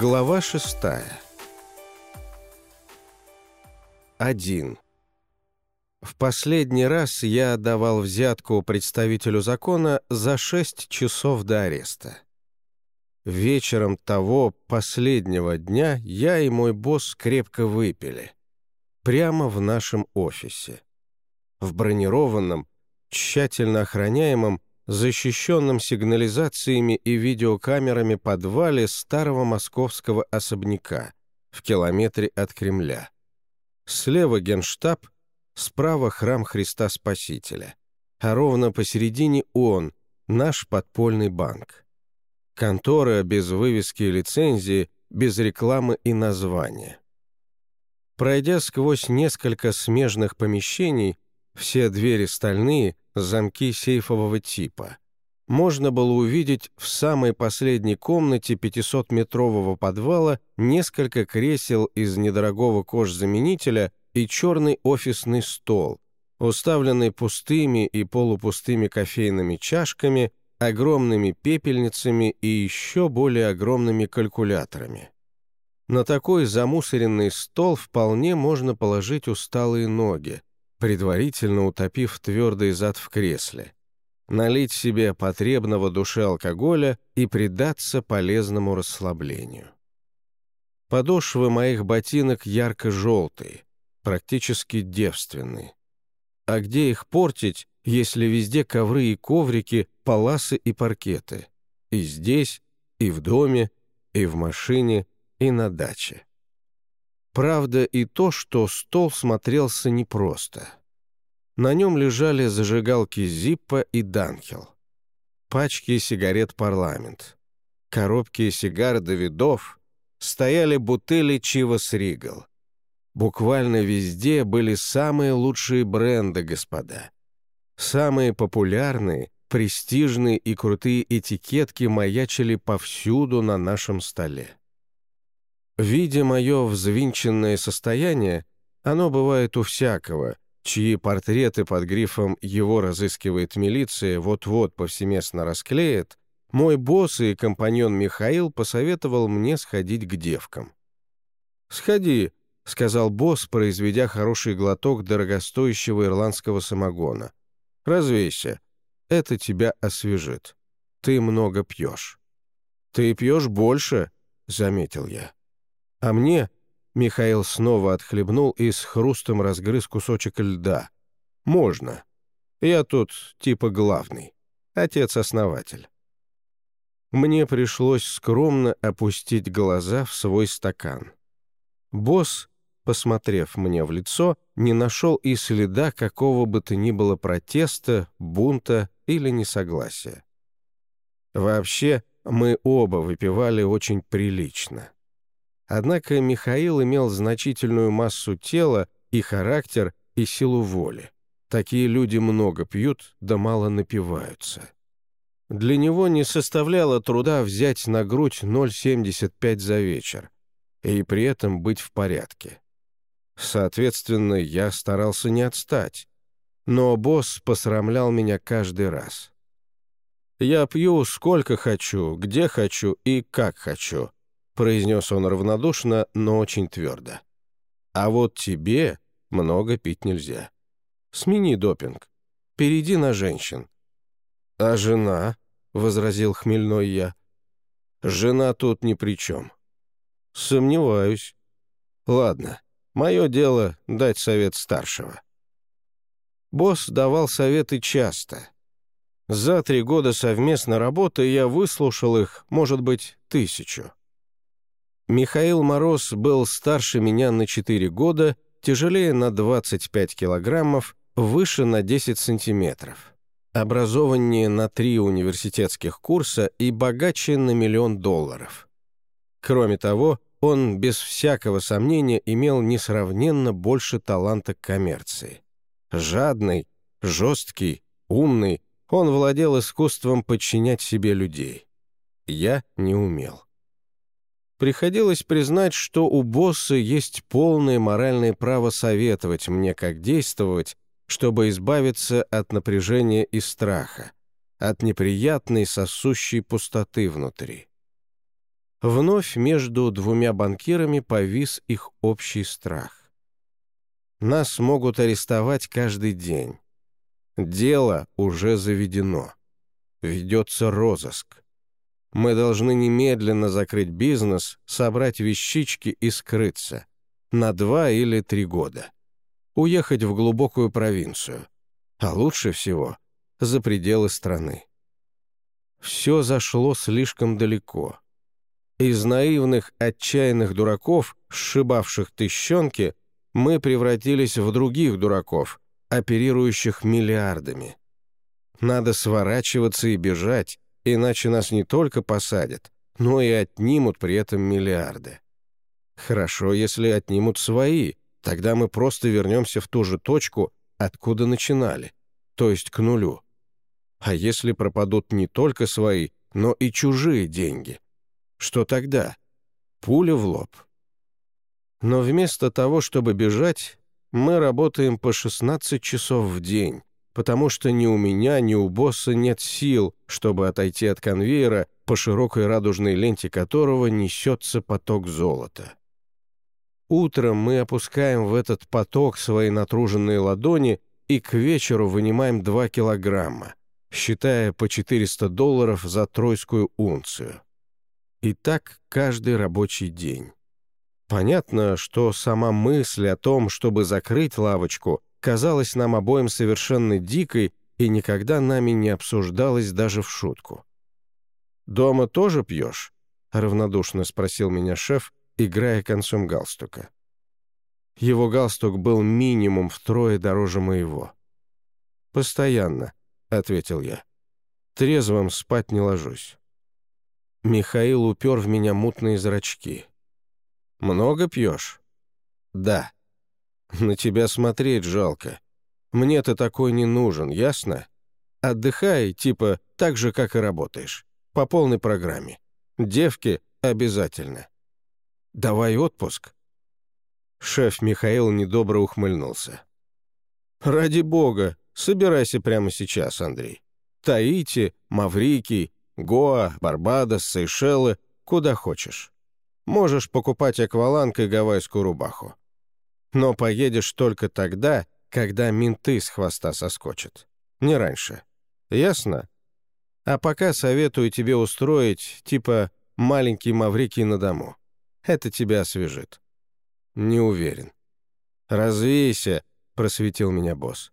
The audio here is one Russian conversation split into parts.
Глава шестая. Один. В последний раз я давал взятку представителю закона за шесть часов до ареста. Вечером того последнего дня я и мой босс крепко выпили. Прямо в нашем офисе. В бронированном, тщательно охраняемом, защищенном сигнализациями и видеокамерами подвале старого московского особняка в километре от Кремля. Слева генштаб, справа храм Христа Спасителя, а ровно посередине он, наш подпольный банк. Контора без вывески и лицензии, без рекламы и названия. Пройдя сквозь несколько смежных помещений, все двери стальные, замки сейфового типа. Можно было увидеть в самой последней комнате 500-метрового подвала несколько кресел из недорогого кожзаменителя и черный офисный стол, уставленный пустыми и полупустыми кофейными чашками, огромными пепельницами и еще более огромными калькуляторами. На такой замусоренный стол вполне можно положить усталые ноги, предварительно утопив твердый зад в кресле, налить себе потребного душе алкоголя и предаться полезному расслаблению. Подошвы моих ботинок ярко-желтые, практически девственные. А где их портить, если везде ковры и коврики, паласы и паркеты? И здесь, и в доме, и в машине, и на даче. Правда и то, что стол смотрелся непросто. На нем лежали зажигалки Зиппа и Данхел, пачки сигарет «Парламент», коробки сигар «Давидов», стояли бутыли «Чивас Ригал». Буквально везде были самые лучшие бренды, господа. Самые популярные, престижные и крутые этикетки маячили повсюду на нашем столе. Видя мое взвинченное состояние, оно бывает у всякого, чьи портреты под грифом «Его разыскивает милиция» вот-вот повсеместно расклеят, мой босс и компаньон Михаил посоветовал мне сходить к девкам. «Сходи», — сказал босс, произведя хороший глоток дорогостоящего ирландского самогона. «Развейся. Это тебя освежит. Ты много пьешь». «Ты пьешь больше», — заметил я. А мне Михаил снова отхлебнул и с хрустом разгрыз кусочек льда. Можно. Я тут типа главный. Отец-основатель. Мне пришлось скромно опустить глаза в свой стакан. Босс, посмотрев мне в лицо, не нашел и следа какого бы то ни было протеста, бунта или несогласия. Вообще, мы оба выпивали очень прилично. Однако Михаил имел значительную массу тела и характер, и силу воли. Такие люди много пьют, да мало напиваются. Для него не составляло труда взять на грудь 0,75 за вечер и при этом быть в порядке. Соответственно, я старался не отстать, но босс посрамлял меня каждый раз. Я пью сколько хочу, где хочу и как хочу, произнес он равнодушно, но очень твердо. «А вот тебе много пить нельзя. Смени допинг. Перейди на женщин». «А жена?» — возразил хмельной я. «Жена тут ни при чем». «Сомневаюсь». «Ладно, мое дело — дать совет старшего». Босс давал советы часто. За три года совместной работы я выслушал их, может быть, тысячу. Михаил Мороз был старше меня на 4 года, тяжелее на 25 килограммов, выше на 10 сантиметров. Образованнее на три университетских курса и богаче на миллион долларов. Кроме того, он без всякого сомнения имел несравненно больше таланта к коммерции. Жадный, жесткий, умный, он владел искусством подчинять себе людей. Я не умел приходилось признать, что у босса есть полное моральное право советовать мне, как действовать, чтобы избавиться от напряжения и страха, от неприятной сосущей пустоты внутри. Вновь между двумя банкирами повис их общий страх. Нас могут арестовать каждый день. Дело уже заведено. Ведется розыск. Мы должны немедленно закрыть бизнес, собрать вещички и скрыться. На два или три года. Уехать в глубокую провинцию. А лучше всего — за пределы страны. Все зашло слишком далеко. Из наивных, отчаянных дураков, сшибавших тыщенки, мы превратились в других дураков, оперирующих миллиардами. Надо сворачиваться и бежать, иначе нас не только посадят, но и отнимут при этом миллиарды. Хорошо, если отнимут свои, тогда мы просто вернемся в ту же точку, откуда начинали, то есть к нулю. А если пропадут не только свои, но и чужие деньги? Что тогда? Пуля в лоб. Но вместо того, чтобы бежать, мы работаем по 16 часов в день, потому что ни у меня, ни у босса нет сил, чтобы отойти от конвейера, по широкой радужной ленте которого несется поток золота. Утром мы опускаем в этот поток свои натруженные ладони и к вечеру вынимаем 2 килограмма, считая по 400 долларов за тройскую унцию. И так каждый рабочий день. Понятно, что сама мысль о том, чтобы закрыть лавочку, казалась нам обоим совершенно дикой и никогда нами не обсуждалась даже в шутку. «Дома тоже пьешь?» — равнодушно спросил меня шеф, играя концом галстука. Его галстук был минимум втрое дороже моего. «Постоянно», — ответил я. «Трезвым спать не ложусь». Михаил упер в меня мутные зрачки. «Много пьешь?» «Да». На тебя смотреть жалко. Мне ты такой не нужен, ясно? Отдыхай, типа, так же, как и работаешь. По полной программе. Девки обязательно. Давай отпуск». Шеф Михаил недобро ухмыльнулся. «Ради бога, собирайся прямо сейчас, Андрей. Таити, Маврикий, Гоа, Барбадос, Сейшелы, куда хочешь. Можешь покупать акваланг и гавайскую рубаху. Но поедешь только тогда, когда менты с хвоста соскочат. Не раньше. Ясно? А пока советую тебе устроить, типа, маленький Маврикий на дому. Это тебя освежит. Не уверен. «Развейся», — просветил меня босс.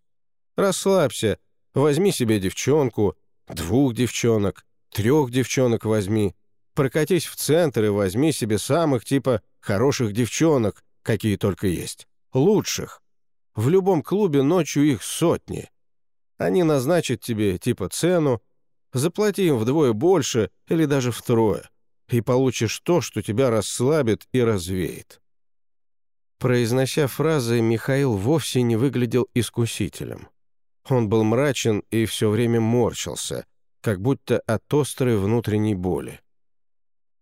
«Расслабься, возьми себе девчонку, двух девчонок, трех девчонок возьми, прокатись в центр и возьми себе самых типа хороших девчонок, какие только есть лучших. В любом клубе ночью их сотни. Они назначат тебе типа цену, заплати им вдвое больше или даже втрое, и получишь то, что тебя расслабит и развеет. Произнося фразы, Михаил вовсе не выглядел искусителем. Он был мрачен и все время морщился, как будто от острой внутренней боли.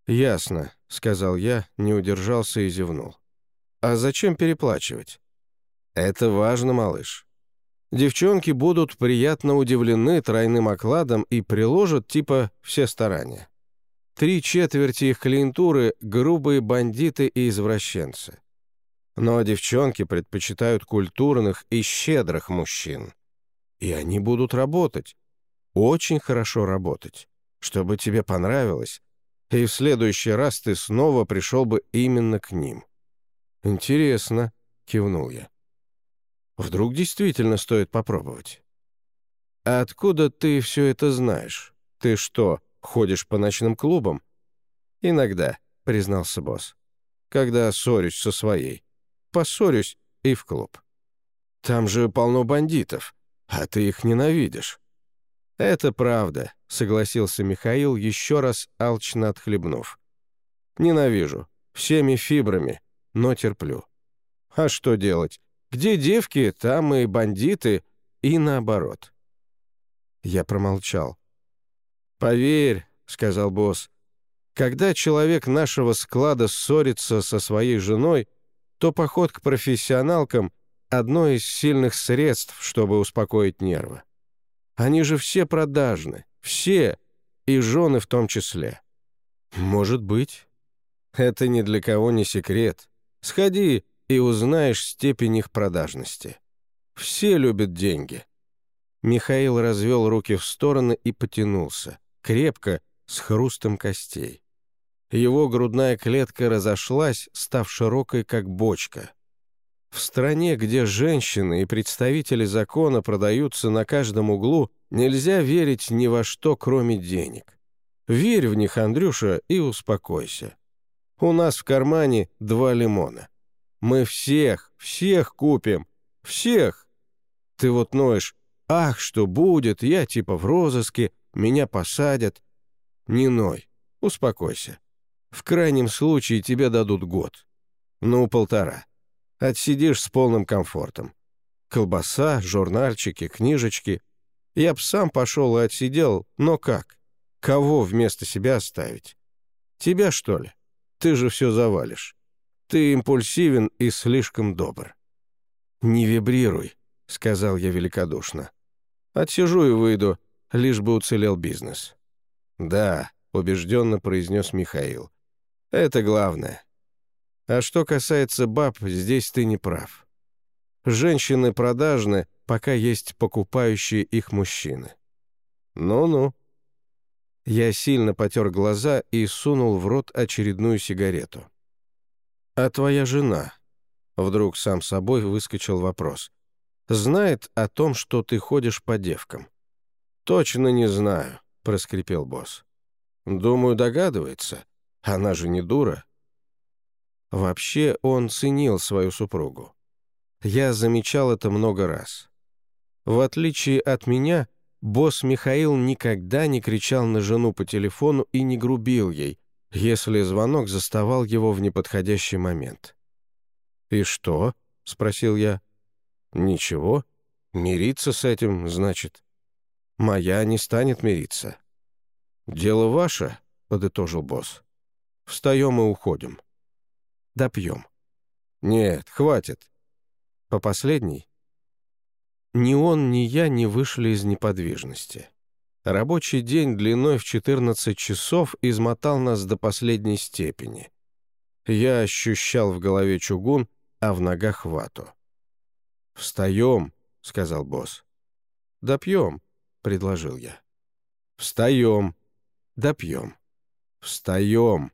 «Ясно», — сказал я, не удержался и зевнул. А зачем переплачивать? Это важно, малыш. Девчонки будут приятно удивлены тройным окладом и приложат типа все старания. Три четверти их клиентуры — грубые бандиты и извращенцы. Но девчонки предпочитают культурных и щедрых мужчин. И они будут работать. Очень хорошо работать. Чтобы тебе понравилось. И в следующий раз ты снова пришел бы именно к ним. «Интересно», — кивнул я. «Вдруг действительно стоит попробовать?» «А откуда ты все это знаешь? Ты что, ходишь по ночным клубам?» «Иногда», — признался босс. «Когда ссорюсь со своей. Поссорюсь и в клуб. Там же полно бандитов, а ты их ненавидишь». «Это правда», — согласился Михаил, еще раз алчно отхлебнув. «Ненавижу. Всеми фибрами но терплю. А что делать? Где девки, там и бандиты, и наоборот. Я промолчал. «Поверь», — сказал босс, — «когда человек нашего склада ссорится со своей женой, то поход к профессионалкам — одно из сильных средств, чтобы успокоить нервы. Они же все продажны, все, и жены в том числе». «Может быть», Это ни для кого не секрет. Сходи и узнаешь степень их продажности. Все любят деньги». Михаил развел руки в стороны и потянулся, крепко, с хрустом костей. Его грудная клетка разошлась, став широкой, как бочка. В стране, где женщины и представители закона продаются на каждом углу, нельзя верить ни во что, кроме денег. Верь в них, Андрюша, и успокойся. У нас в кармане два лимона. Мы всех, всех купим. Всех. Ты вот ноешь, ах, что будет, я типа в розыске, меня посадят. Не ной, успокойся. В крайнем случае тебе дадут год. Ну, полтора. Отсидишь с полным комфортом. Колбаса, журнальчики, книжечки. Я б сам пошел и отсидел, но как? Кого вместо себя оставить? Тебя, что ли? Ты же все завалишь. Ты импульсивен и слишком добр. «Не вибрируй», — сказал я великодушно. «Отсижу и выйду, лишь бы уцелел бизнес». «Да», — убежденно произнес Михаил. «Это главное. А что касается баб, здесь ты не прав. Женщины продажны, пока есть покупающие их мужчины. Ну-ну. Я сильно потер глаза и сунул в рот очередную сигарету. «А твоя жена?» Вдруг сам собой выскочил вопрос. «Знает о том, что ты ходишь по девкам?» «Точно не знаю», — проскрипел босс. «Думаю, догадывается. Она же не дура». Вообще он ценил свою супругу. Я замечал это много раз. В отличие от меня, босс Михаил никогда не кричал на жену по телефону и не грубил ей, если звонок заставал его в неподходящий момент. «И что?» — спросил я. «Ничего. Мириться с этим, значит. Моя не станет мириться». «Дело ваше», — подытожил босс. «Встаем и уходим». Допьем». «Нет, хватит». «По последней?» Ни он, ни я не вышли из неподвижности. Рабочий день длиной в 14 часов измотал нас до последней степени. Я ощущал в голове чугун, а в ногах вату. «Встаем», — сказал босс. «Допьем», — предложил я. «Встаем». «Допьем». «Встаем».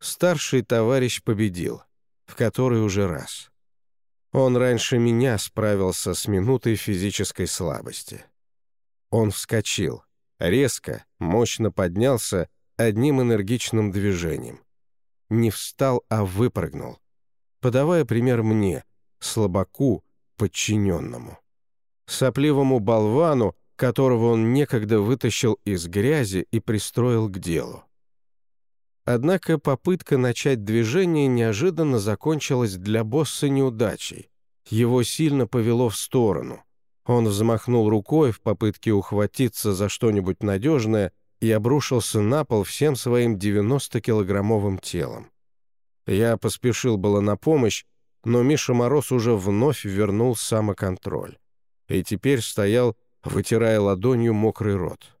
Старший товарищ победил, в который уже раз. Он раньше меня справился с минутой физической слабости. Он вскочил, резко, мощно поднялся одним энергичным движением. Не встал, а выпрыгнул, подавая пример мне, слабаку, подчиненному. Сопливому болвану, которого он некогда вытащил из грязи и пристроил к делу. Однако попытка начать движение неожиданно закончилась для босса неудачей. Его сильно повело в сторону. Он взмахнул рукой в попытке ухватиться за что-нибудь надежное и обрушился на пол всем своим 90-килограммовым телом. Я поспешил было на помощь, но Миша Мороз уже вновь вернул самоконтроль. И теперь стоял, вытирая ладонью мокрый рот.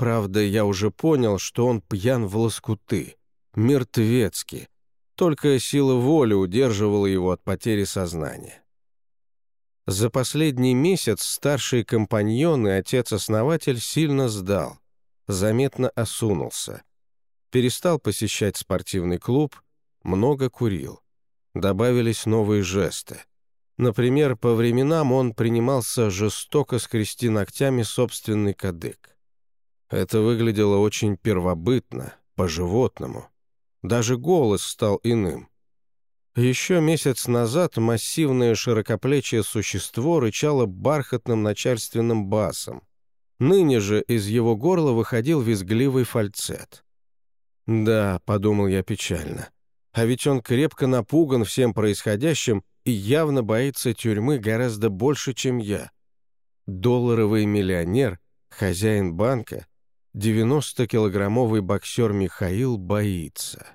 Правда, я уже понял, что он пьян в лоскуты, мертвецки. Только сила воли удерживала его от потери сознания. За последний месяц старший компаньон и отец-основатель сильно сдал, заметно осунулся. Перестал посещать спортивный клуб, много курил. Добавились новые жесты. Например, по временам он принимался жестоко скрести ногтями собственный кадык. Это выглядело очень первобытно, по-животному. Даже голос стал иным. Еще месяц назад массивное широкоплечье существо рычало бархатным начальственным басом. Ныне же из его горла выходил визгливый фальцет. «Да», — подумал я печально, — «а ведь он крепко напуган всем происходящим и явно боится тюрьмы гораздо больше, чем я. Долларовый миллионер, хозяин банка, 90-килограммовый боксер Михаил боится.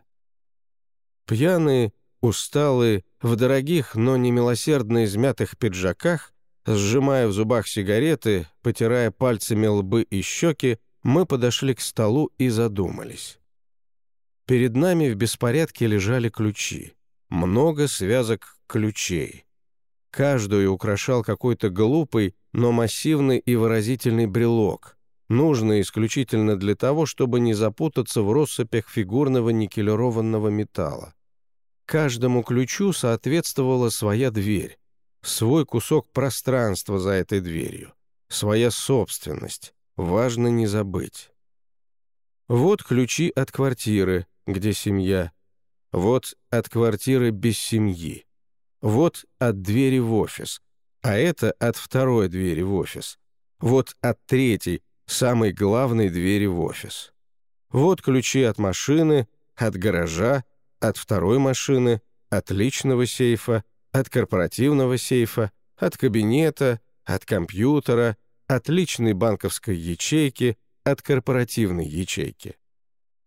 Пьяные, усталые, в дорогих, но немилосердно измятых пиджаках, сжимая в зубах сигареты, потирая пальцами лбы и щеки, мы подошли к столу и задумались. Перед нами в беспорядке лежали ключи. Много связок ключей. Каждую украшал какой-то глупый, но массивный и выразительный брелок, нужный исключительно для того, чтобы не запутаться в россыпях фигурного никелированного металла. Каждому ключу соответствовала своя дверь, свой кусок пространства за этой дверью, своя собственность, важно не забыть. Вот ключи от квартиры, где семья. Вот от квартиры без семьи. Вот от двери в офис. А это от второй двери в офис. Вот от третьей, самой главной двери в офис. Вот ключи от машины, от гаража, от второй машины, от личного сейфа, от корпоративного сейфа, от кабинета, от компьютера, от личной банковской ячейки, от корпоративной ячейки.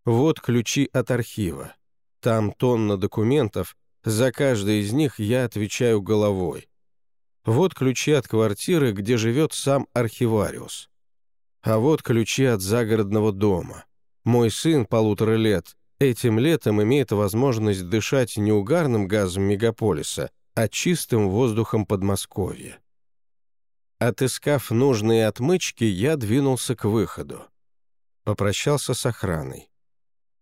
Вот ключи от архива. Там тонна документов, за каждый из них я отвечаю головой. Вот ключи от квартиры, где живет сам архивариус. А вот ключи от загородного дома. Мой сын полутора лет этим летом имеет возможность дышать не угарным газом мегаполиса, а чистым воздухом Подмосковья. Отыскав нужные отмычки, я двинулся к выходу. Попрощался с охраной.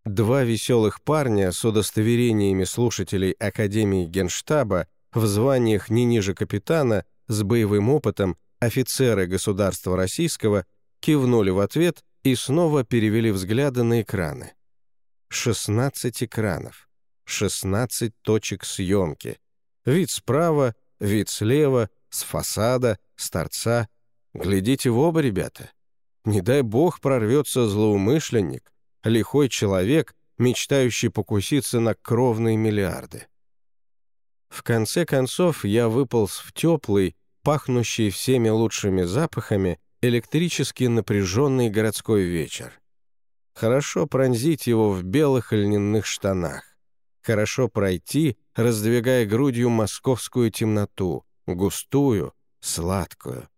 Два веселых парня с удостоверениями слушателей Академии Генштаба в званиях не ниже капитана, с боевым опытом, офицеры государства российского, кивнули в ответ и снова перевели взгляды на экраны. 16 экранов, 16 точек съемки. Вид справа, вид слева, с фасада, с торца. Глядите в оба, ребята. Не дай бог прорвется злоумышленник, лихой человек, мечтающий покуситься на кровные миллиарды. В конце концов я выполз в теплый, пахнущий всеми лучшими запахами, электрически напряженный городской вечер. Хорошо пронзить его в белых льняных штанах. Хорошо пройти, раздвигая грудью московскую темноту, густую, сладкую.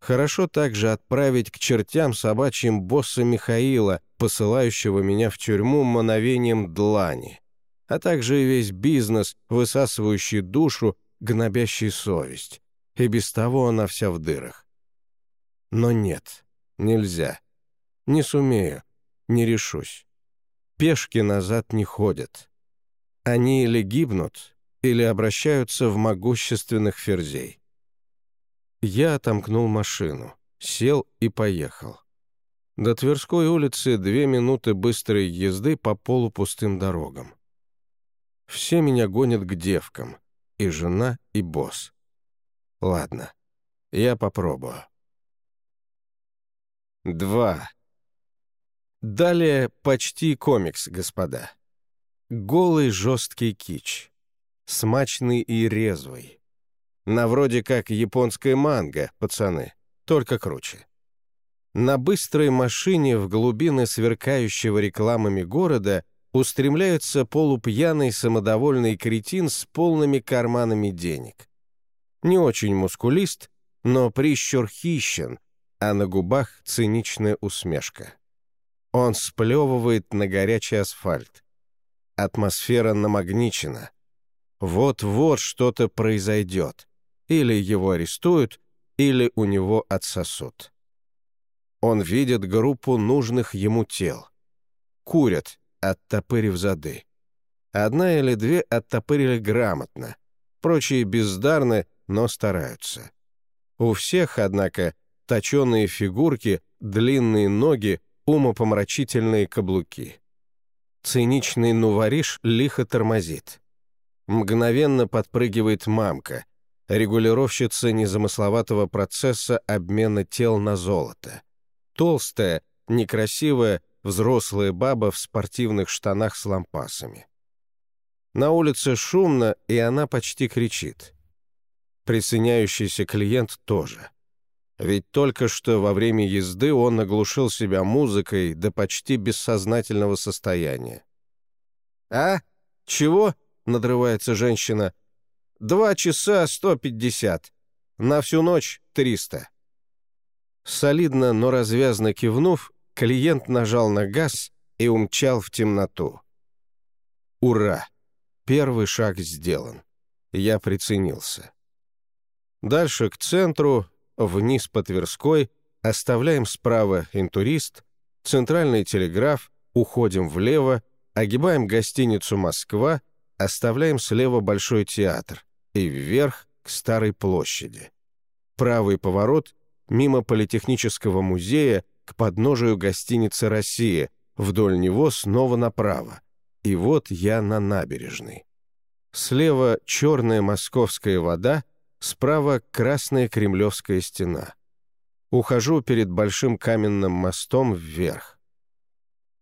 Хорошо также отправить к чертям собачьим босса Михаила, посылающего меня в тюрьму мановением длани, а также весь бизнес, высасывающий душу, гнобящий совесть. И без того она вся в дырах. Но нет, нельзя. Не сумею, не решусь. Пешки назад не ходят. Они или гибнут, или обращаются в могущественных ферзей. Я отомкнул машину, сел и поехал. До Тверской улицы две минуты быстрой езды по полупустым дорогам. Все меня гонят к девкам, и жена, и босс. Ладно, я попробую. Два. Далее почти комикс, господа. Голый жесткий кич. Смачный и резвый. На вроде как японская манга, пацаны, только круче. На быстрой машине в глубины сверкающего рекламами города устремляется полупьяный самодовольный кретин с полными карманами денег. Не очень мускулист, но прищур хищен, а на губах циничная усмешка. Он сплевывает на горячий асфальт. Атмосфера намагничена. Вот-вот что-то произойдет. Или его арестуют, или у него отсосут. Он видит группу нужных ему тел. Курят, оттопырив зады. Одна или две оттопырили грамотно. Прочие бездарны, но стараются. У всех, однако, точеные фигурки, длинные ноги, умопомрачительные каблуки. Циничный нувариш лихо тормозит. Мгновенно подпрыгивает мамка, регулировщица незамысловатого процесса обмена тел на золото. Толстая, некрасивая, взрослая баба в спортивных штанах с лампасами. На улице шумно, и она почти кричит. Присоединяющийся клиент тоже. Ведь только что во время езды он оглушил себя музыкой до почти бессознательного состояния. «А? Чего?» — надрывается женщина. «Два часа сто пятьдесят. На всю ночь триста». Солидно, но развязно кивнув, клиент нажал на газ и умчал в темноту. Ура! Первый шаг сделан. Я приценился. Дальше к центру, вниз по Тверской, оставляем справа интурист, центральный телеграф, уходим влево, огибаем гостиницу «Москва», оставляем слева Большой театр и вверх к Старой площади. Правый поворот мимо Политехнического музея к подножию гостиницы «Россия», вдоль него снова направо. И вот я на набережной. Слева черная московская вода, справа красная кремлевская стена. Ухожу перед большим каменным мостом вверх.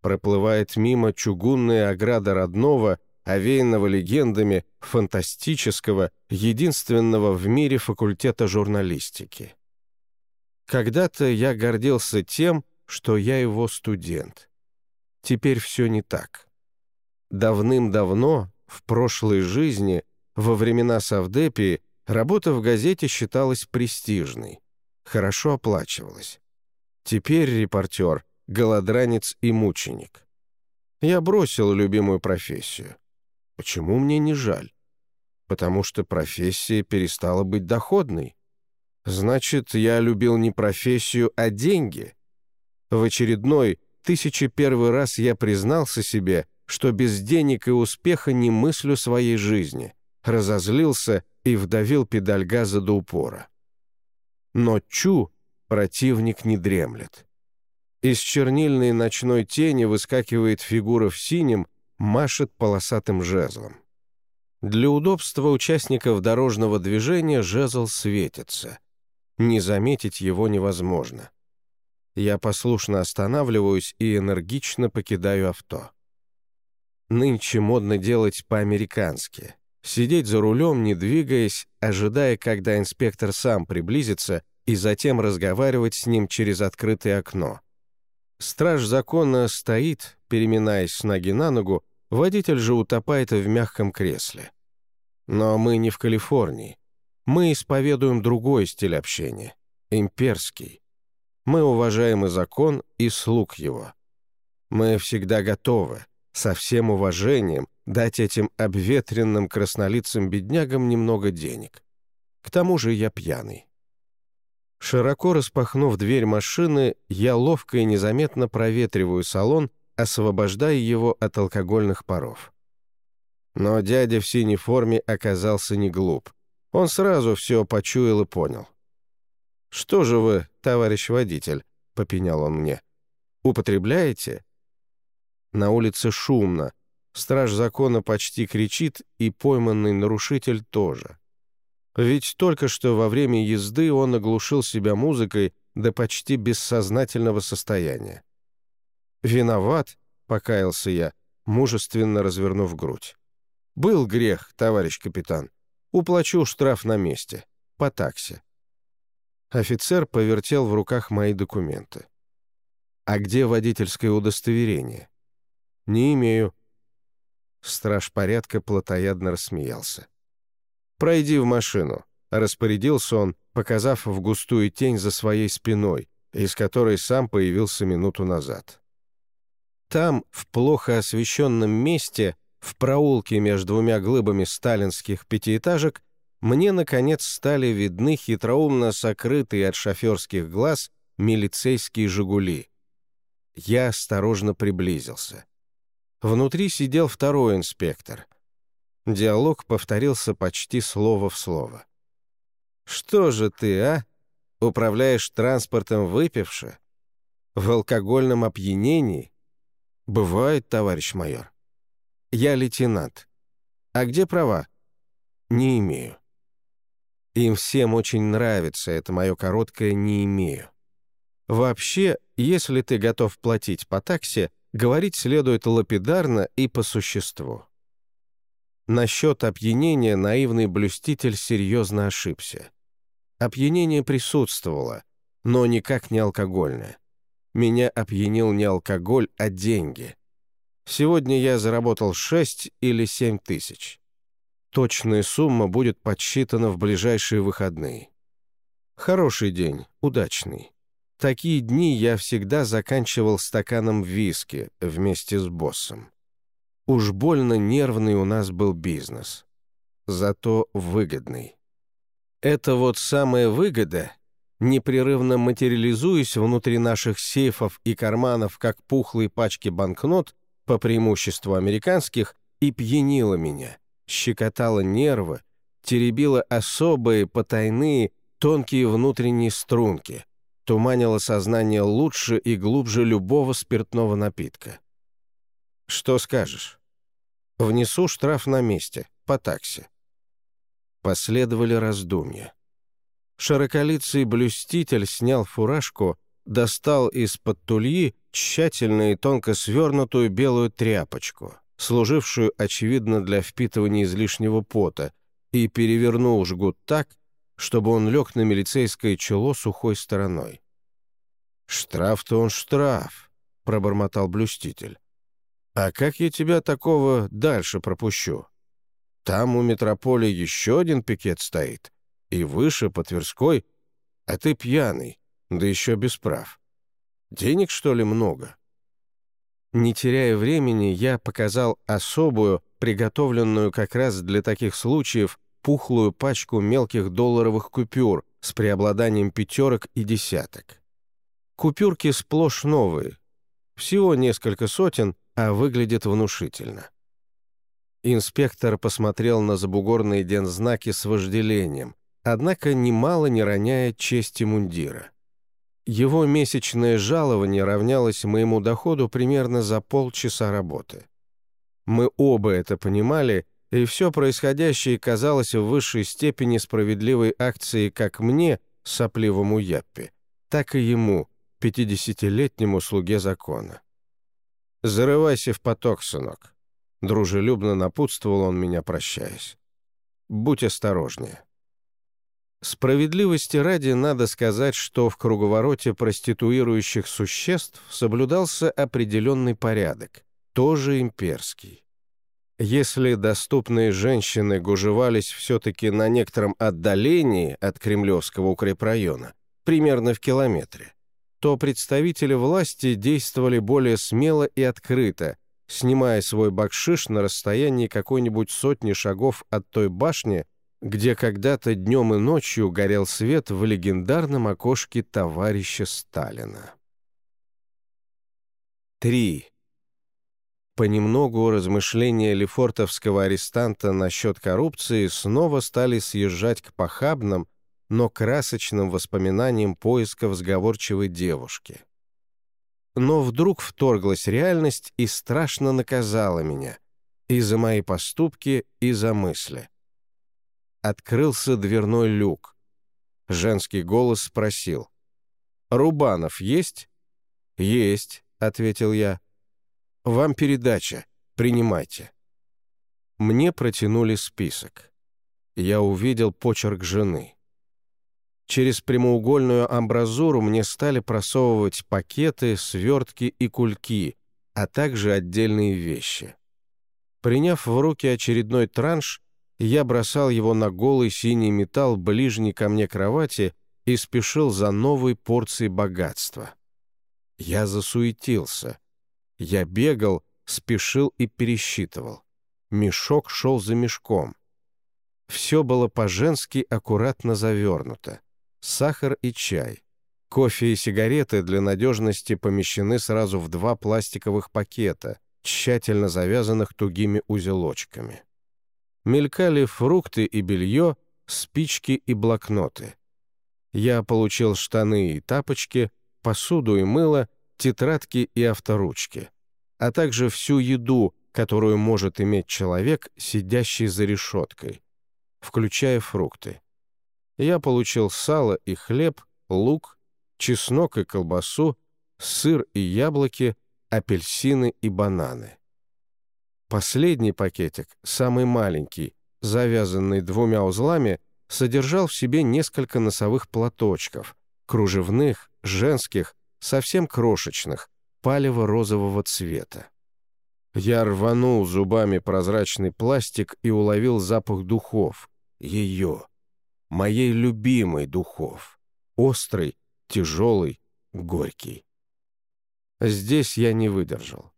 Проплывает мимо чугунная ограда родного, овеянного легендами, фантастического, единственного в мире факультета журналистики. Когда-то я гордился тем, что я его студент. Теперь все не так. Давным-давно, в прошлой жизни, во времена Савдепии, работа в газете считалась престижной, хорошо оплачивалась. Теперь репортер — голодранец и мученик. Я бросил любимую профессию. Почему мне не жаль? Потому что профессия перестала быть доходной. Значит, я любил не профессию, а деньги. В очередной, тысячи первый раз я признался себе, что без денег и успеха не мыслю своей жизни, разозлился и вдавил педаль газа до упора. Но Чу противник не дремлет. Из чернильной ночной тени выскакивает фигура в синем, машет полосатым жезлом. Для удобства участников дорожного движения жезл светится. Не заметить его невозможно. Я послушно останавливаюсь и энергично покидаю авто. Нынче модно делать по-американски. Сидеть за рулем, не двигаясь, ожидая, когда инспектор сам приблизится, и затем разговаривать с ним через открытое окно. Страж закона стоит, переминаясь с ноги на ногу, водитель же утопает в мягком кресле. Но мы не в Калифорнии. Мы исповедуем другой стиль общения, имперский. Мы уважаем и закон, и слуг его. Мы всегда готовы, со всем уважением, дать этим обветренным краснолицым беднягам немного денег. К тому же я пьяный. Широко распахнув дверь машины, я ловко и незаметно проветриваю салон, освобождая его от алкогольных паров. Но дядя в синей форме оказался не глуп. Он сразу все почуял и понял. «Что же вы, товарищ водитель?» — попенял он мне. «Употребляете?» На улице шумно. Страж закона почти кричит, и пойманный нарушитель тоже. Ведь только что во время езды он оглушил себя музыкой до почти бессознательного состояния. «Виноват», — покаялся я, мужественно развернув грудь. «Был грех, товарищ капитан. Уплачу штраф на месте. По такси». Офицер повертел в руках мои документы. «А где водительское удостоверение?» «Не имею». Страж порядка плотоядно рассмеялся. «Пройди в машину», — распорядился он, показав в густую тень за своей спиной, из которой сам появился минуту назад. Там, в плохо освещенном месте, в проулке между двумя глыбами сталинских пятиэтажек, мне, наконец, стали видны хитроумно сокрытые от шоферских глаз милицейские «Жигули». Я осторожно приблизился. Внутри сидел второй инспектор. Диалог повторился почти слово в слово. «Что же ты, а? Управляешь транспортом выпивши? В алкогольном опьянении? Бывает, товарищ майор. Я лейтенант. А где права? Не имею. Им всем очень нравится это мое короткое «не имею». Вообще, если ты готов платить по таксе, говорить следует лапидарно и по существу. Насчет опьянения наивный блюститель серьезно ошибся. Опьянение присутствовало, но никак не алкогольное. Меня опьянил не алкоголь, а деньги. Сегодня я заработал 6 или 7 тысяч. Точная сумма будет подсчитана в ближайшие выходные. Хороший день, удачный. Такие дни я всегда заканчивал стаканом виски вместе с боссом. Уж больно нервный у нас был бизнес. Зато выгодный. Это вот самая выгода, непрерывно материализуясь внутри наших сейфов и карманов, как пухлые пачки банкнот, по преимуществу американских, и пьянила меня, щекотала нервы, теребила особые, потайные, тонкие внутренние струнки, туманила сознание лучше и глубже любого спиртного напитка. Что скажешь? Внесу штраф на месте, по такси. Последовали раздумья. Широколицый блюститель снял фуражку, достал из-под тульи тщательно и тонко свернутую белую тряпочку, служившую, очевидно, для впитывания излишнего пота, и перевернул жгут так, чтобы он лег на милицейское чело сухой стороной. «Штраф-то он штраф», — пробормотал блюститель. «А как я тебя такого дальше пропущу? Там у метрополии еще один пикет стоит, и выше, по Тверской, а ты пьяный, да еще без прав. Денег, что ли, много?» Не теряя времени, я показал особую, приготовленную как раз для таких случаев, пухлую пачку мелких долларовых купюр с преобладанием пятерок и десяток. Купюрки сплошь новые, всего несколько сотен, а выглядят внушительно. Инспектор посмотрел на забугорные дензнаки с вожделением, однако немало не роняя чести мундира. Его месячное жалование равнялось моему доходу примерно за полчаса работы. Мы оба это понимали, и все происходящее казалось в высшей степени справедливой акцией как мне, сопливому Яппе, так и ему, пятидесятилетнему слуге закона. «Зарывайся в поток, сынок», — дружелюбно напутствовал он меня, прощаясь. «Будь осторожнее». Справедливости ради надо сказать, что в круговороте проституирующих существ соблюдался определенный порядок, тоже имперский. Если доступные женщины гужевались все-таки на некотором отдалении от Кремлевского укрепрайона, примерно в километре, то представители власти действовали более смело и открыто, снимая свой бакшиш на расстоянии какой-нибудь сотни шагов от той башни, где когда-то днем и ночью горел свет в легендарном окошке товарища Сталина. 3. Понемногу размышления лефортовского арестанта насчет коррупции снова стали съезжать к похабным, но красочным воспоминаниям поисков сговорчивой девушки. Но вдруг вторглась реальность и страшно наказала меня и за мои поступки, и за мысли открылся дверной люк. Женский голос спросил. «Рубанов есть?» «Есть», — ответил я. «Вам передача. Принимайте». Мне протянули список. Я увидел почерк жены. Через прямоугольную амбразуру мне стали просовывать пакеты, свертки и кульки, а также отдельные вещи. Приняв в руки очередной транш, я бросал его на голый синий металл ближней ко мне кровати и спешил за новой порцией богатства. Я засуетился. Я бегал, спешил и пересчитывал. Мешок шел за мешком. Все было по-женски аккуратно завернуто. Сахар и чай. Кофе и сигареты для надежности помещены сразу в два пластиковых пакета, тщательно завязанных тугими узелочками мелькали фрукты и белье, спички и блокноты. Я получил штаны и тапочки, посуду и мыло, тетрадки и авторучки, а также всю еду, которую может иметь человек, сидящий за решеткой, включая фрукты. Я получил сало и хлеб, лук, чеснок и колбасу, сыр и яблоки, апельсины и бананы. Последний пакетик, самый маленький, завязанный двумя узлами, содержал в себе несколько носовых платочков, кружевных, женских, совсем крошечных, палево-розового цвета. Я рванул зубами прозрачный пластик и уловил запах духов. Ее. Моей любимой духов. Острый, тяжелый, горький. Здесь я не выдержал.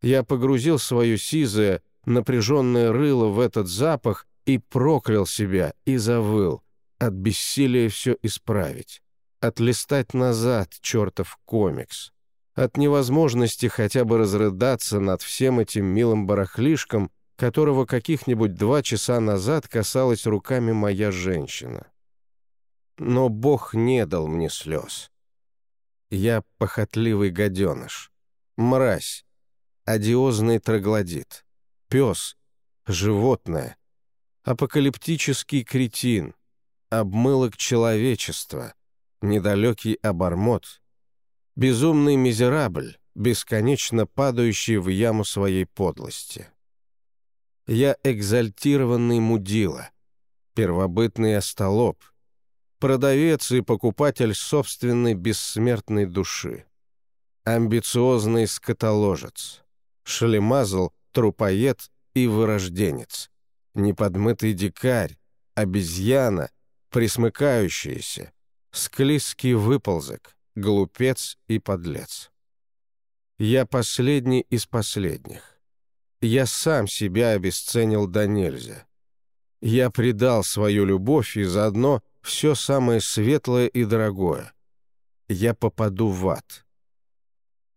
Я погрузил свое сизое, напряженное рыло в этот запах и проклял себя, и завыл, от бессилия все исправить, отлистать назад чертов комикс, от невозможности хотя бы разрыдаться над всем этим милым барахлишком, которого каких-нибудь два часа назад касалась руками моя женщина. Но Бог не дал мне слез. Я похотливый гаденыш, мразь, одиозный троглодит, пес, животное, апокалиптический кретин, обмылок человечества, недалекий обормот, безумный мизерабль, бесконечно падающий в яму своей подлости. Я экзальтированный мудила, первобытный остолоп, продавец и покупатель собственной бессмертной души, амбициозный скотоложец, шлемазл, трупоед и вырожденец, неподмытый дикарь, обезьяна, присмыкающаяся, склизкий выползок, глупец и подлец. Я последний из последних. Я сам себя обесценил до нельзя. Я предал свою любовь и заодно все самое светлое и дорогое. Я попаду в ад.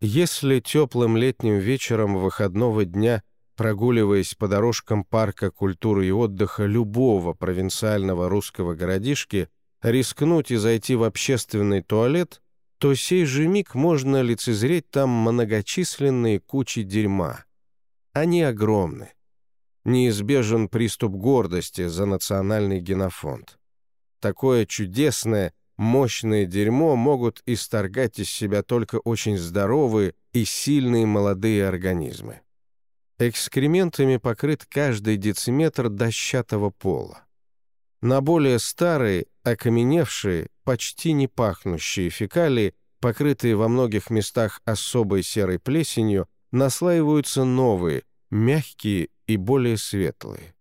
Если теплым летним вечером выходного дня, прогуливаясь по дорожкам парка культуры и отдыха любого провинциального русского городишки, рискнуть и зайти в общественный туалет, то сей же миг можно лицезреть там многочисленные кучи дерьма. Они огромны. Неизбежен приступ гордости за национальный генофонд. Такое чудесное, мощное дерьмо могут исторгать из себя только очень здоровые и сильные молодые организмы. Экскрементами покрыт каждый дециметр дощатого пола. На более старые, окаменевшие, почти не пахнущие фекалии, покрытые во многих местах особой серой плесенью, наслаиваются новые, мягкие и более светлые.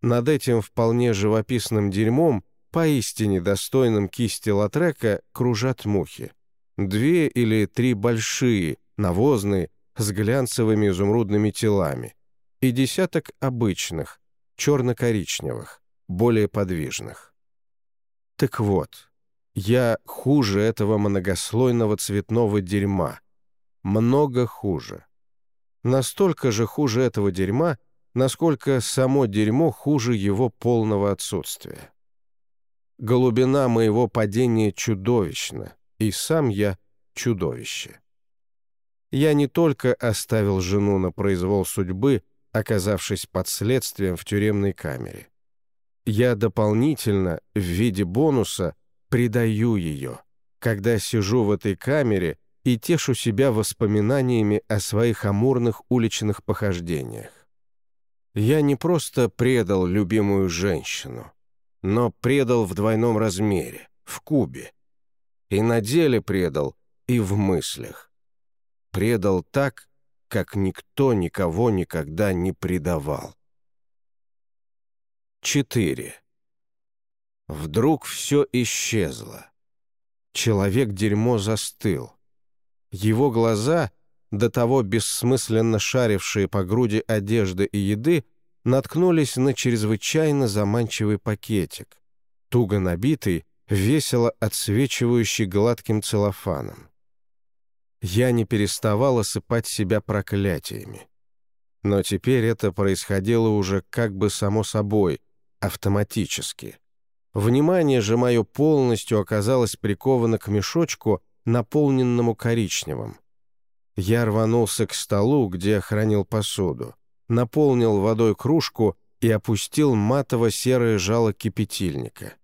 Над этим вполне живописным дерьмом поистине достойным кисти Латрека кружат мухи. Две или три большие, навозные, с глянцевыми изумрудными телами, и десяток обычных, черно-коричневых, более подвижных. Так вот, я хуже этого многослойного цветного дерьма. Много хуже. Настолько же хуже этого дерьма, насколько само дерьмо хуже его полного отсутствия. Голубина моего падения чудовищна, и сам я чудовище. Я не только оставил жену на произвол судьбы, оказавшись под следствием в тюремной камере. Я дополнительно, в виде бонуса, предаю ее, когда сижу в этой камере и тешу себя воспоминаниями о своих амурных уличных похождениях. Я не просто предал любимую женщину — но предал в двойном размере, в кубе. И на деле предал, и в мыслях. Предал так, как никто никого никогда не предавал. 4. Вдруг все исчезло. Человек-дерьмо застыл. Его глаза, до того бессмысленно шарившие по груди одежды и еды, наткнулись на чрезвычайно заманчивый пакетик, туго набитый, весело отсвечивающий гладким целлофаном. Я не переставал осыпать себя проклятиями. Но теперь это происходило уже как бы само собой, автоматически. Внимание же мое полностью оказалось приковано к мешочку, наполненному коричневым. Я рванулся к столу, где хранил посуду наполнил водой кружку и опустил матово-серое жало кипятильника.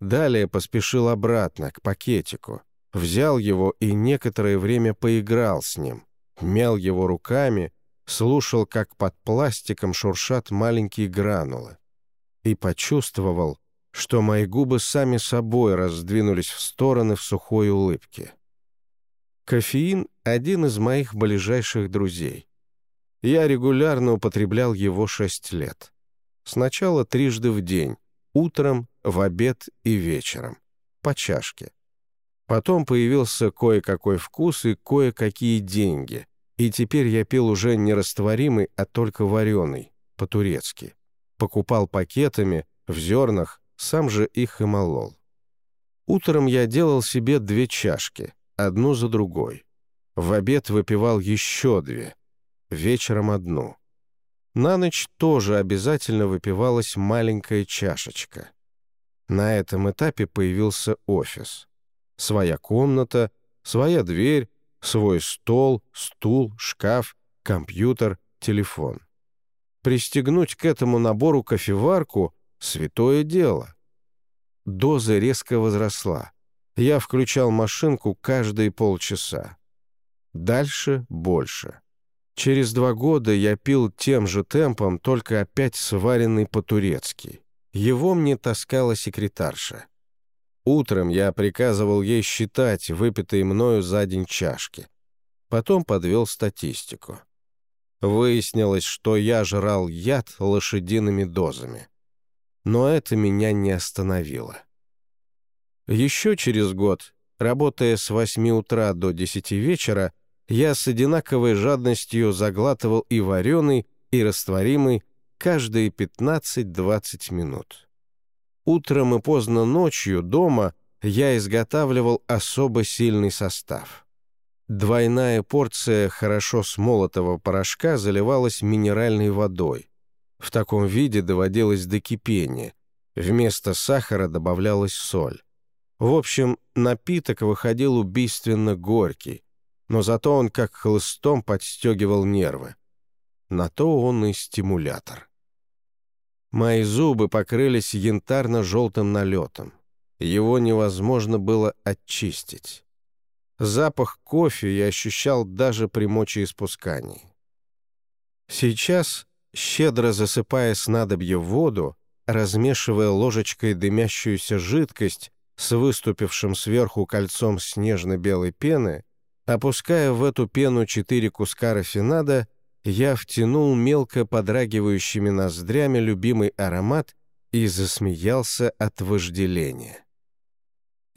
Далее поспешил обратно, к пакетику. Взял его и некоторое время поиграл с ним. Мял его руками, слушал, как под пластиком шуршат маленькие гранулы. И почувствовал, что мои губы сами собой раздвинулись в стороны в сухой улыбке. Кофеин — один из моих ближайших друзей. Я регулярно употреблял его шесть лет. Сначала трижды в день, утром, в обед и вечером, по чашке. Потом появился кое-какой вкус и кое-какие деньги, И теперь я пил уже не растворимый, а только вареный, по-турецки. Покупал пакетами, в зернах, сам же их и молол. Утром я делал себе две чашки, одну за другой. В обед выпивал еще две, вечером одну. На ночь тоже обязательно выпивалась маленькая чашечка. На этом этапе появился офис. Своя комната, своя дверь, свой стол, стул, шкаф, компьютер, телефон. Пристегнуть к этому набору кофеварку — святое дело. Доза резко возросла. Я включал машинку каждые полчаса. Дальше — больше. Через два года я пил тем же темпом, только опять сваренный по-турецки. Его мне таскала секретарша. Утром я приказывал ей считать выпитые мною за день чашки. Потом подвел статистику. Выяснилось, что я жрал яд лошадиными дозами. Но это меня не остановило. Еще через год, работая с 8 утра до 10 вечера, я с одинаковой жадностью заглатывал и вареный, и растворимый каждые 15-20 минут. Утром и поздно ночью дома я изготавливал особо сильный состав. Двойная порция хорошо смолотого порошка заливалась минеральной водой. В таком виде доводилось до кипения. Вместо сахара добавлялась соль. В общем, напиток выходил убийственно горький, но зато он как хлыстом подстегивал нервы. На то он и стимулятор. Мои зубы покрылись янтарно-желтым налетом. Его невозможно было очистить. Запах кофе я ощущал даже при мочеиспускании. Сейчас, щедро засыпая снадобье в воду, размешивая ложечкой дымящуюся жидкость с выступившим сверху кольцом снежно-белой пены, опуская в эту пену четыре куска рафинада, я втянул мелко подрагивающими ноздрями любимый аромат и засмеялся от вожделения.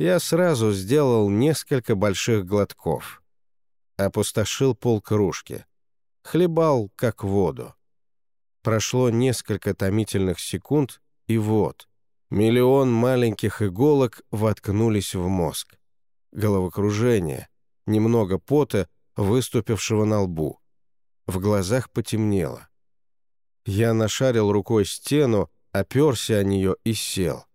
Я сразу сделал несколько больших глотков. Опустошил полкружки. Хлебал, как воду. Прошло несколько томительных секунд, и вот, миллион маленьких иголок воткнулись в мозг. Головокружение, немного пота, выступившего на лбу. В глазах потемнело. Я нашарил рукой стену, оперся о нее и сел.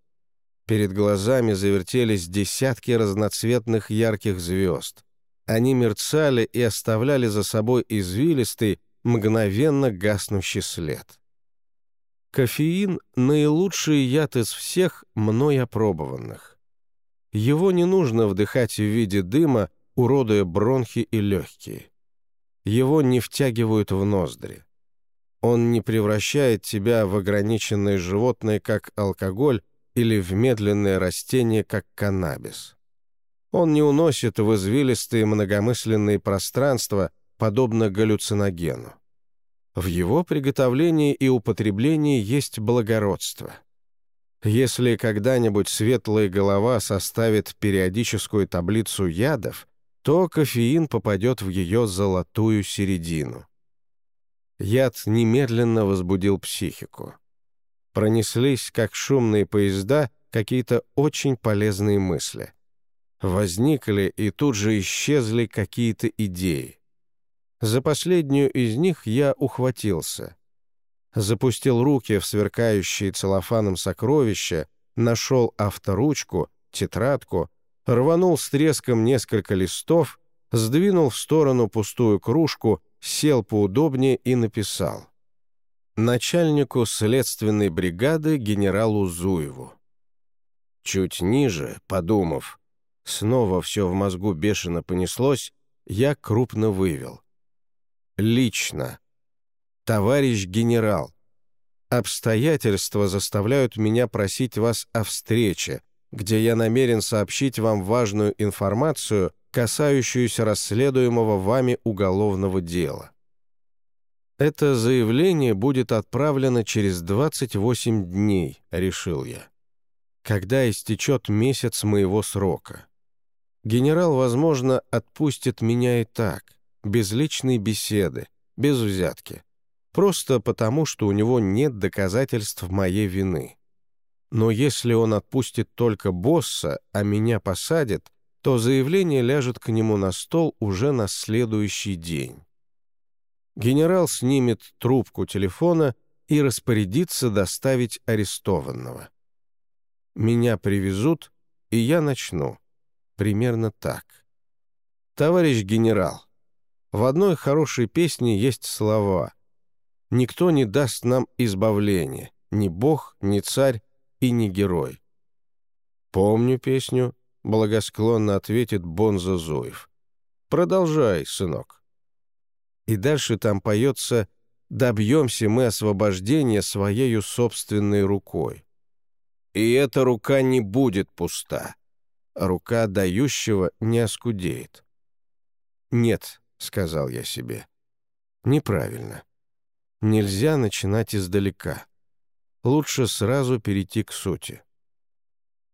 Перед глазами завертелись десятки разноцветных ярких звезд. Они мерцали и оставляли за собой извилистый, мгновенно гаснущий след. Кофеин — наилучший яд из всех мной опробованных. Его не нужно вдыхать в виде дыма, уродуя бронхи и легкие его не втягивают в ноздри. Он не превращает тебя в ограниченное животное, как алкоголь, или в медленное растение, как каннабис. Он не уносит в извилистые многомысленные пространства, подобно галлюциногену. В его приготовлении и употреблении есть благородство. Если когда-нибудь светлая голова составит периодическую таблицу ядов, то кофеин попадет в ее золотую середину. Яд немедленно возбудил психику. Пронеслись, как шумные поезда, какие-то очень полезные мысли. Возникли и тут же исчезли какие-то идеи. За последнюю из них я ухватился. Запустил руки в сверкающие целлофаном сокровища, нашел авторучку, тетрадку, рванул с треском несколько листов, сдвинул в сторону пустую кружку, сел поудобнее и написал. Начальнику следственной бригады генералу Зуеву. Чуть ниже, подумав, снова все в мозгу бешено понеслось, я крупно вывел. Лично. Товарищ генерал, обстоятельства заставляют меня просить вас о встрече, где я намерен сообщить вам важную информацию, касающуюся расследуемого вами уголовного дела. Это заявление будет отправлено через 28 дней, решил я. Когда истечет месяц моего срока. Генерал, возможно, отпустит меня и так, без личной беседы, без взятки. Просто потому, что у него нет доказательств моей вины. Но если он отпустит только босса, а меня посадит, то заявление ляжет к нему на стол уже на следующий день. Генерал снимет трубку телефона и распорядится доставить арестованного. Меня привезут, и я начну. Примерно так. Товарищ генерал, в одной хорошей песне есть слова «Никто не даст нам избавления, ни бог, ни царь и ни герой». «Помню песню», — благосклонно ответит Бонза Зуев. «Продолжай, сынок». И дальше там поется «Добьемся мы освобождения своею собственной рукой». И эта рука не будет пуста. Рука дающего не оскудеет. «Нет», — сказал я себе, — «неправильно. Нельзя начинать издалека. Лучше сразу перейти к сути.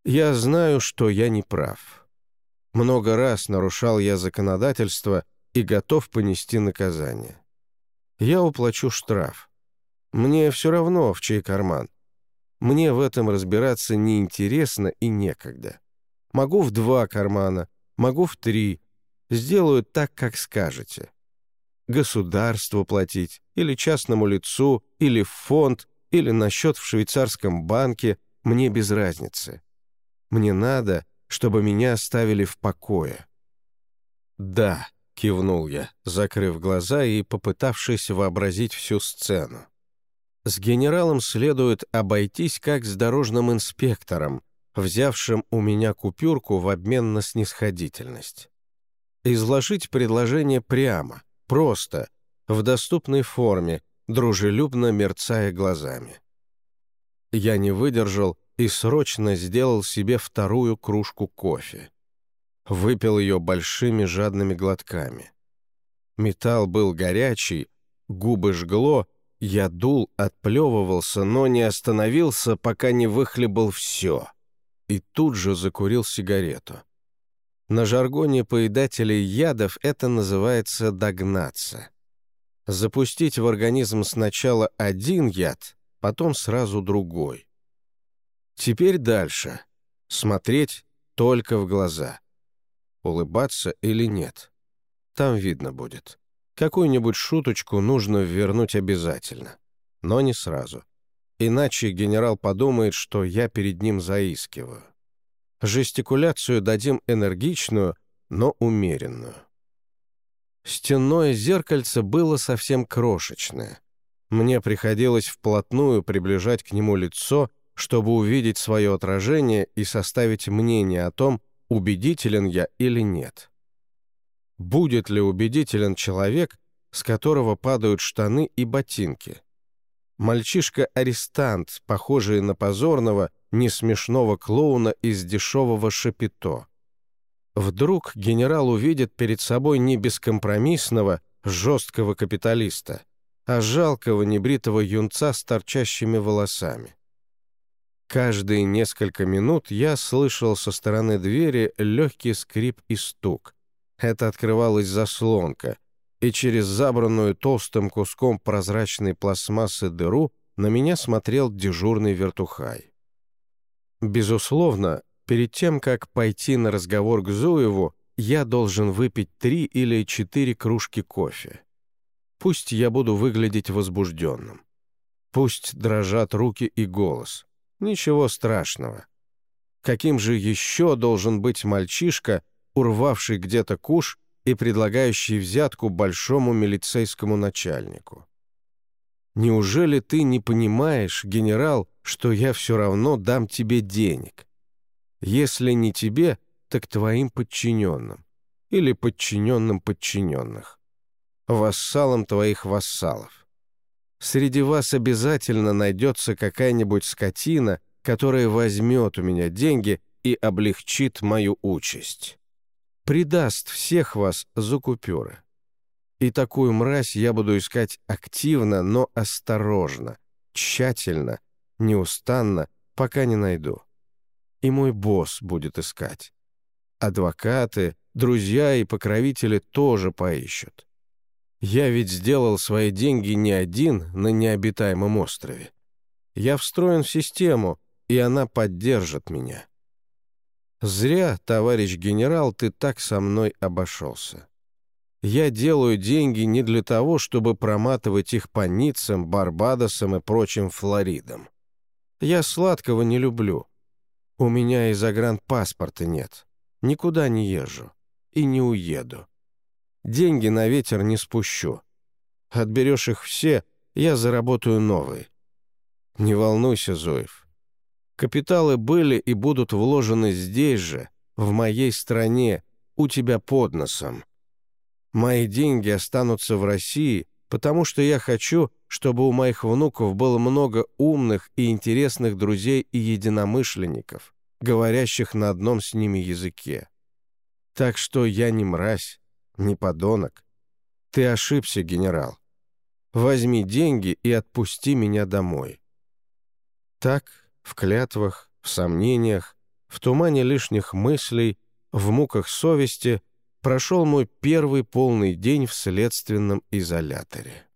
Я знаю, что я не прав. Много раз нарушал я законодательство и готов понести наказание. Я уплачу штраф. Мне все равно, в чей карман. Мне в этом разбираться неинтересно и некогда. Могу в два кармана, могу в три. Сделаю так, как скажете. Государству платить, или частному лицу, или в фонд, или на счет в швейцарском банке, мне без разницы. Мне надо, чтобы меня оставили в покое. «Да», — кивнул я, закрыв глаза и попытавшись вообразить всю сцену. С генералом следует обойтись как с дорожным инспектором, взявшим у меня купюрку в обмен на снисходительность. Изложить предложение прямо, просто, в доступной форме, дружелюбно мерцая глазами. Я не выдержал и срочно сделал себе вторую кружку кофе. Выпил ее большими жадными глотками. Металл был горячий, губы жгло, я дул, отплевывался, но не остановился, пока не выхлебал все. И тут же закурил сигарету. На жаргоне поедателей ядов это называется «догнаться». Запустить в организм сначала один яд, потом сразу другой. Теперь дальше. Смотреть только в глаза. Улыбаться или нет. Там видно будет. Какую-нибудь шуточку нужно вернуть обязательно. Но не сразу. Иначе генерал подумает, что я перед ним заискиваю. Жестикуляцию дадим энергичную, но умеренную. Стенное зеркальце было совсем крошечное. Мне приходилось вплотную приближать к нему лицо, чтобы увидеть свое отражение и составить мнение о том, убедителен я или нет будет ли убедителен человек, с которого падают штаны и ботинки. Мальчишка-арестант, похожий на позорного, несмешного клоуна из дешевого шапито. Вдруг генерал увидит перед собой не бескомпромиссного, жесткого капиталиста, а жалкого небритого юнца с торчащими волосами. Каждые несколько минут я слышал со стороны двери легкий скрип и стук. Это открывалась заслонка, и через забранную толстым куском прозрачной пластмассы дыру на меня смотрел дежурный вертухай. Безусловно, перед тем, как пойти на разговор к Зуеву, я должен выпить три или четыре кружки кофе. Пусть я буду выглядеть возбужденным. Пусть дрожат руки и голос. Ничего страшного. Каким же еще должен быть мальчишка, урвавший где-то куш и предлагающий взятку большому милицейскому начальнику. «Неужели ты не понимаешь, генерал, что я все равно дам тебе денег? Если не тебе, так твоим подчиненным. Или подчиненным подчиненных. Вассалам твоих вассалов. Среди вас обязательно найдется какая-нибудь скотина, которая возьмет у меня деньги и облегчит мою участь» предаст всех вас за купюры. И такую мразь я буду искать активно, но осторожно, тщательно, неустанно, пока не найду. И мой босс будет искать. Адвокаты, друзья и покровители тоже поищут. Я ведь сделал свои деньги не один на необитаемом острове. Я встроен в систему, и она поддержит меня. Зря, товарищ генерал, ты так со мной обошелся. Я делаю деньги не для того, чтобы проматывать их по Ниццам, Барбадосам и прочим Флоридам. Я сладкого не люблю. У меня и загранпаспорта нет. Никуда не езжу. И не уеду. Деньги на ветер не спущу. Отберешь их все, я заработаю новые. Не волнуйся, Зоев. Капиталы были и будут вложены здесь же, в моей стране, у тебя под носом. Мои деньги останутся в России, потому что я хочу, чтобы у моих внуков было много умных и интересных друзей и единомышленников, говорящих на одном с ними языке. Так что я не мразь, не подонок. Ты ошибся, генерал. Возьми деньги и отпусти меня домой. Так, в клятвах, в сомнениях, в тумане лишних мыслей, в муках совести прошел мой первый полный день в следственном изоляторе.